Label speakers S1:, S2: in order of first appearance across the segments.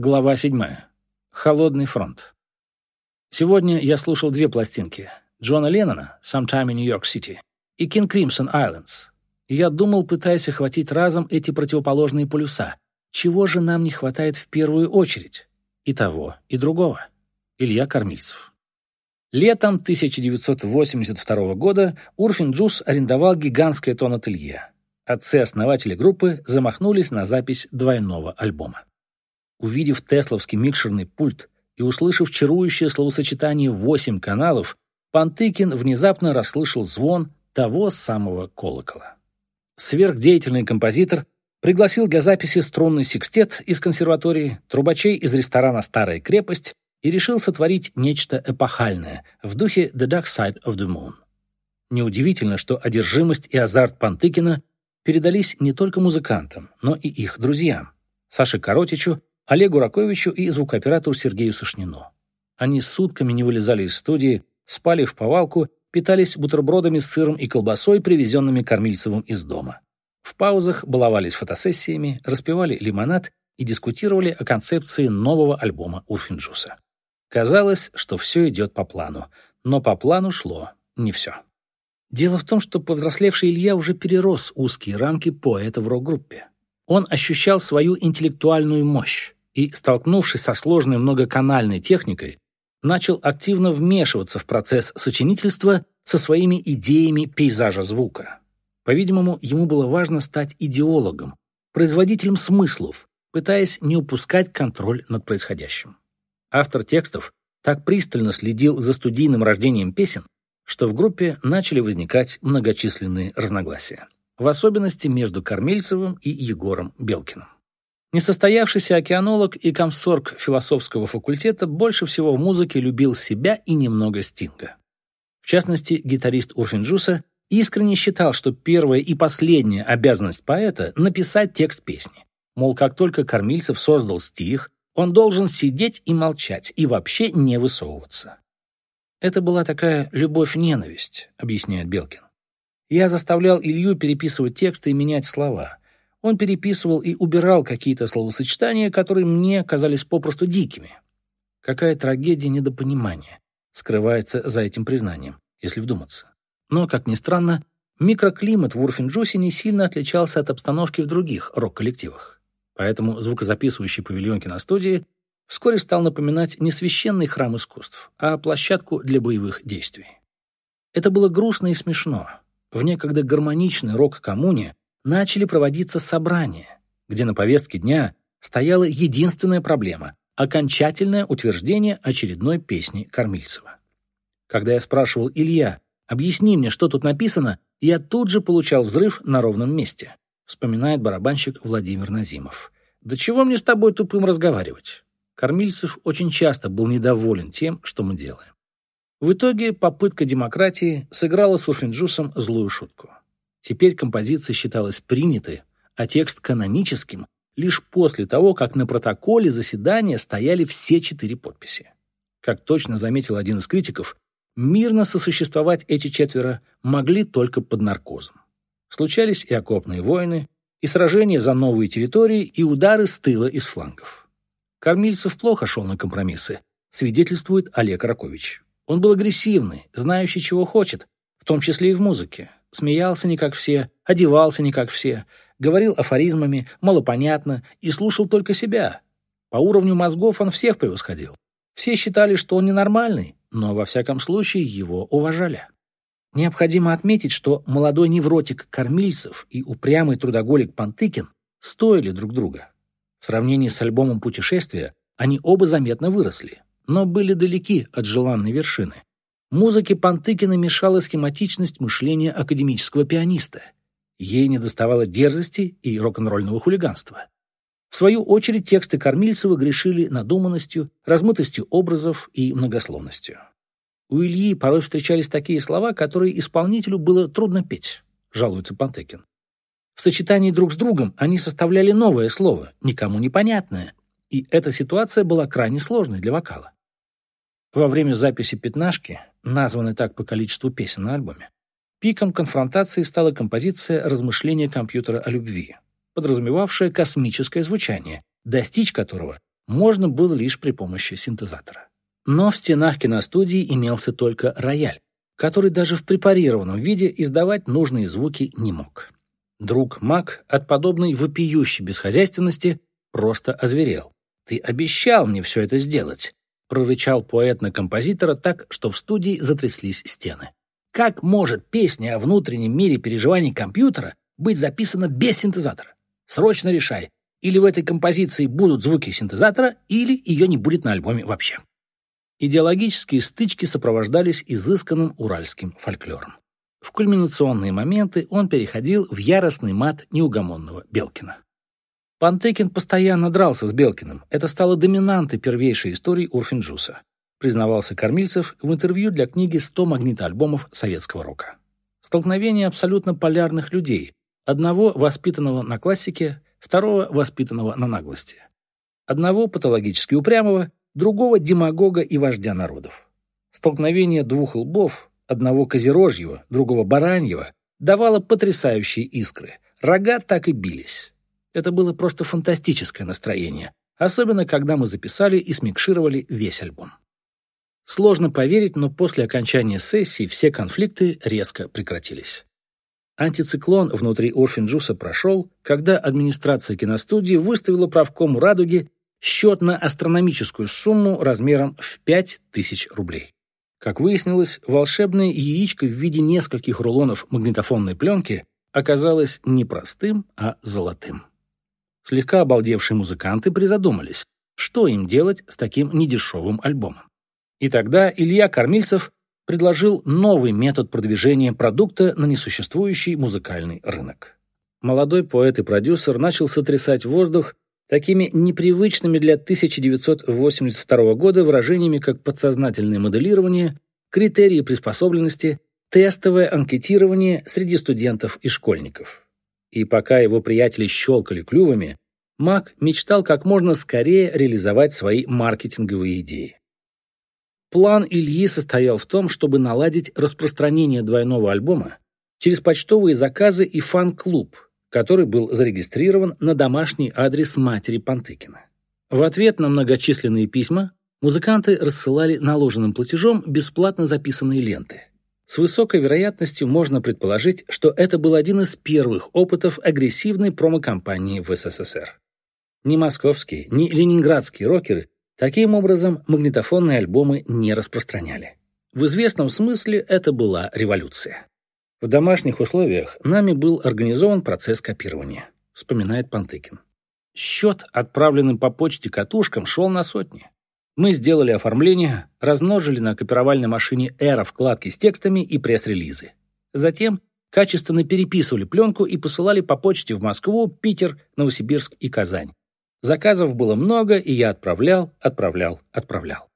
S1: Глава 7. Холодный фронт. Сегодня я слушал две пластинки. Джона Леннона «Sometime in New York City» и «King Crimson Islands». я думал, пытаясь охватить разом эти противоположные полюса. Чего же нам не хватает в первую очередь? И того, и другого. Илья Кормильцев. Летом 1982 года Урфин Джус арендовал гигантское тон-ателье. Отцы-основатели группы замахнулись на запись двойного альбома. Увидев тесловский микшерный пульт и услышав чарующее словосочетание «восемь каналов», Пантыкин внезапно расслышал звон того самого колокола. Сверхдеятельный композитор пригласил для записи струнный секстет из консерватории, трубачей из ресторана «Старая крепость» и решил сотворить нечто эпохальное в духе «The Dark Side of the Moon». Неудивительно, что одержимость и азарт Пантыкина передались не только музыкантам, но и их друзьям – Саше Коротичу Олегу Раковичу и звукооператору Сергею Сашнину. Они сутками не вылезали из студии, спали в повалку, питались бутербродами с сыром и колбасой, привезенными Кормильцевым из дома. В паузах баловались фотосессиями, распивали лимонад и дискутировали о концепции нового альбома Урфинджуса. Казалось, что все идет по плану, но по плану шло не все. Дело в том, что повзрослевший Илья уже перерос узкие рамки поэта в рок-группе. Он ощущал свою интеллектуальную мощь, и, столкнувшись со сложной многоканальной техникой, начал активно вмешиваться в процесс сочинительства со своими идеями пейзажа звука. По-видимому, ему было важно стать идеологом, производителем смыслов, пытаясь не упускать контроль над происходящим. Автор текстов так пристально следил за студийным рождением песен, что в группе начали возникать многочисленные разногласия, в особенности между Кормильцевым и Егором Белкиным. Несостоявшийся океанолог и комсорг философского факультета больше всего в музыке любил себя и немного Стинга. В частности, гитарист Урфинджуса искренне считал, что первая и последняя обязанность поэта — написать текст песни. Мол, как только Кормильцев создал стих, он должен сидеть и молчать, и вообще не высовываться. Это была такая любовь-ненависть, объясняет Белкин. Я заставлял Илью переписывать тексты и менять слова — он переписывал и убирал какие-то словосочетания, которые мне казались попросту дикими. Какая трагедия недопонимания скрывается за этим признанием, если вдуматься. Но, как ни странно, микроклимат в Урфинджусе не сильно отличался от обстановки в других рок-коллективах. Поэтому звукозаписывающий павильон киностудии вскоре стал напоминать не священный храм искусств, а площадку для боевых действий. Это было грустно и смешно. В некогда гармоничной рок-коммуне начали проводиться собрания, где на повестке дня стояла единственная проблема – окончательное утверждение очередной песни Кормильцева. Когда я спрашивал Илья, объясни мне, что тут написано, я тут же получал взрыв на ровном месте, вспоминает барабанщик Владимир Назимов. «Да чего мне с тобой тупым разговаривать?» Кормильцев очень часто был недоволен тем, что мы делаем. В итоге попытка демократии сыграла с Урфинджусом злую шутку. Теперь композиция считалась принятой, а текст каноническим лишь после того, как на протоколе заседания стояли все четыре подписи. Как точно заметил один из критиков, мирно сосуществовать эти четверо могли только под наркозом. Случались и окопные войны, и сражения за новые территории, и удары с тыла и с флангов. Кормильцев плохо шел на компромиссы, свидетельствует Олег Ракович. Он был агрессивный, знающий, чего хочет, в том числе и в музыке, Смеялся не как все, одевался не как все, говорил афоризмами, малопонятно и слушал только себя. По уровню мозгов он всех превосходил. Все считали, что он ненормальный, но во всяком случае его уважали. Необходимо отметить, что молодой невротик Кормильцев и упрямый трудоголик Пантыкин стоили друг друга. В сравнении с альбомом «Путешествия» они оба заметно выросли, но были далеки от желанной вершины. Музыке Пантыкина мешала схематичность мышления академического пианиста. Ей недоставало дерзости и рок-н-ролльного хулиганства. В свою очередь тексты Кормильцева грешили надуманностью, размытостью образов и многословностью. У Ильи порой встречались такие слова, которые исполнителю было трудно петь, жалуется Пантыкин. В сочетании друг с другом они составляли новое слово, никому непонятное, и эта ситуация была крайне сложной для вокала. Во время записи «Пятнашки» названной так по количеству песен на альбоме. Пиком конфронтации стала композиция «Размышления компьютера о любви», подразумевавшая космическое звучание, достичь которого можно было лишь при помощи синтезатора. Но в стенах киностудии имелся только рояль, который даже в препарированном виде издавать нужные звуки не мог. Друг Мак от подобной вопиющей бесхозяйственности просто озверел. «Ты обещал мне все это сделать», — прорычал поэт на композитора так, что в студии затряслись стены. «Как может песня о внутреннем мире переживаний компьютера быть записана без синтезатора? Срочно решай, или в этой композиции будут звуки синтезатора, или ее не будет на альбоме вообще». Идеологические стычки сопровождались изысканным уральским фольклором. В кульминационные моменты он переходил в яростный мат неугомонного Белкина. Пантекин постоянно дрался с Белкиным. Это стало доминантой первейшей истории Урфинджуса, признавался Кормильцев в интервью для книги «100 магнитоальбомов советского рока». Столкновение абсолютно полярных людей, одного воспитанного на классике, второго воспитанного на наглости. Одного патологически упрямого, другого демагога и вождя народов. Столкновение двух лбов, одного козерожьего, другого бараньего, давало потрясающие искры. Рога так и бились. Это было просто фантастическое настроение, особенно когда мы записали и смикшировали весь альбом. Сложно поверить, но после окончания сессии все конфликты резко прекратились. Антициклон внутри Орфинджуса прошел, когда администрация киностудии выставила правкому «Радуги» счет на астрономическую сумму размером в 5000 рублей. Как выяснилось, волшебное яичко в виде нескольких рулонов магнитофонной пленки оказалось не простым, а золотым. Слегка обалдевшие музыканты призадумались, что им делать с таким недешевым альбомом. И тогда Илья Кормильцев предложил новый метод продвижения продукта на несуществующий музыкальный рынок. Молодой поэт и продюсер начал сотрясать воздух такими непривычными для 1982 года выражениями, как подсознательное моделирование, критерии приспособленности, тестовое анкетирование среди студентов и школьников. И пока его приятели щелкали клювами, Мак мечтал как можно скорее реализовать свои маркетинговые идеи. План Ильи состоял в том, чтобы наладить распространение двойного альбома через почтовые заказы и фан-клуб – который был зарегистрирован на домашний адрес матери Пантыкина. В ответ на многочисленные письма музыканты рассылали наложенным платежом бесплатно записанные ленты. С высокой вероятностью можно предположить, что это был один из первых опытов агрессивной промокампании в СССР. Ни московские, ни ленинградские рокеры таким образом магнитофонные альбомы не распространяли. В известном смысле это была революция. В домашних условиях нами был организован процесс копирования, вспоминает Пантыкин. Счет, отправленным по почте катушкам, шел на сотни. Мы сделали оформление, размножили на копировальной машине Эра вкладки с текстами и пресс-релизы. Затем качественно переписывали пленку и посылали по почте в Москву, Питер, Новосибирск и Казань. Заказов было много, и я отправлял, отправлял, отправлял.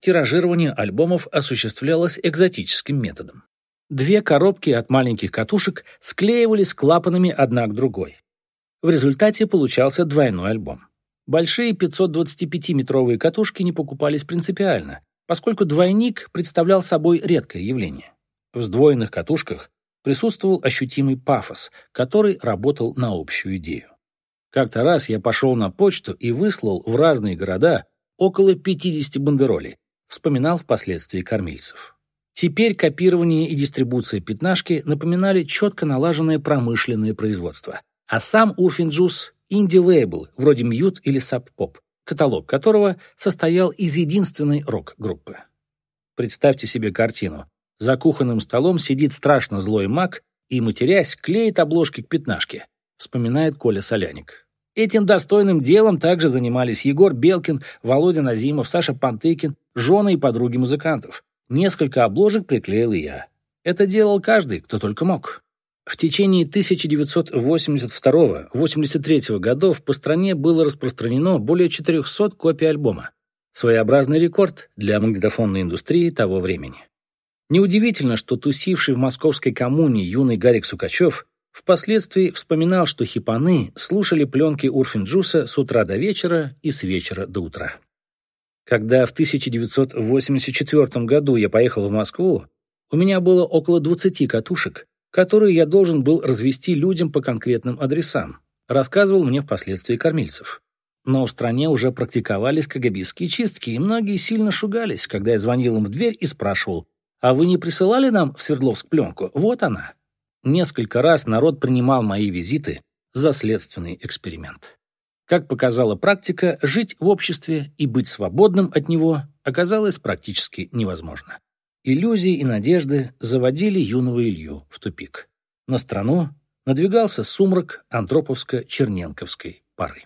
S1: Тиражирование альбомов осуществлялось экзотическим методом. Две коробки от маленьких катушек склеивались клапанами одна к другой. В результате получался двойной альбом. Большие 525-метровые катушки не покупались принципиально, поскольку двойник представлял собой редкое явление. В сдвоенных катушках присутствовал ощутимый пафос, который работал на общую идею. Как-то раз я пошел на почту и выслал в разные города около 50 бандеролей, вспоминал впоследствии кормильцев. Теперь копирование и дистрибуция пятнашки напоминали четко налаженное промышленное производство. А сам Урфин Джюс – инди-лейбл, вроде Mute или Sub Pop, каталог которого состоял из единственной рок-группы. Представьте себе картину. За кухонным столом сидит страшно злой маг и, матерясь, клеит обложки к пятнашке, вспоминает Коля Соляник. Этим достойным делом также занимались Егор Белкин, Володя Назимов, Саша Пантыкин, жены и подруги музыкантов. Несколько обложек приклеил и я. Это делал каждый, кто только мог. В течение 1982-83 годов по стране было распространено более 400 копий альбома. Своеобразный рекорд для магнитофонной индустрии того времени. Неудивительно, что тусивший в московской коммуне юный Гарик Сукачев впоследствии вспоминал, что хипаны слушали пленки Урфинджуса с утра до вечера и с вечера до утра. Когда в 1984 году я поехал в Москву, у меня было около 20 катушек, которые я должен был развести людям по конкретным адресам, рассказывал мне впоследствии Кормильцев. Но в стране уже практиковались кагабистские чистки, и многие сильно шугались, когда я звонил им в дверь и спрашивал, «А вы не присылали нам в Свердловск пленку? Вот она». Несколько раз народ принимал мои визиты за следственный эксперимент. Как показала практика, жить в обществе и быть свободным от него оказалось практически невозможно. Иллюзии и надежды заводили юного Илью в тупик. На страну надвигался сумрак антроповско-черненковской поры.